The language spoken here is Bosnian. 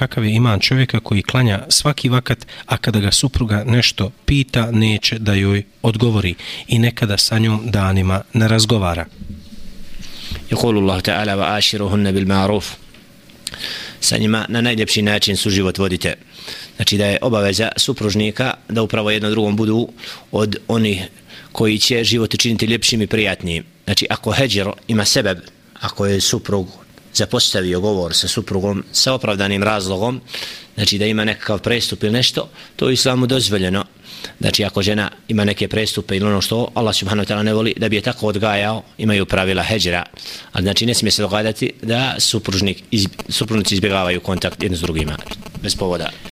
kakav je iman čovjeka koji klanja svaki vakat, a kada ga supruga nešto pita, neće da joj odgovori i nekada sa njom danima ne razgovara. يقول الله تعالى وآشرهن بالمعروف sa njima na najljepši način su život vodite. Znači da je obaveza supružnika da upravo jedno drugom budu od onih koji će život činiti ljepšim i prijatnijim. Znači ako heđer ima sebe, ako je suprug zapostavio govor sa suprugom sa opravdanim razlogom, znači da ima nekakav prestup ili nešto, to je islamu dozvoljeno. Znači ako žena ima neke prestupe ili ono što Allah subhanahu wa ta'ala ne voli da bi je tako odgajao, imaju pravila heđera. Ali znači ne smije se dogadati da supružnik, iz, supružnici izbjegavaju kontakt jedno s drugima bez povoda.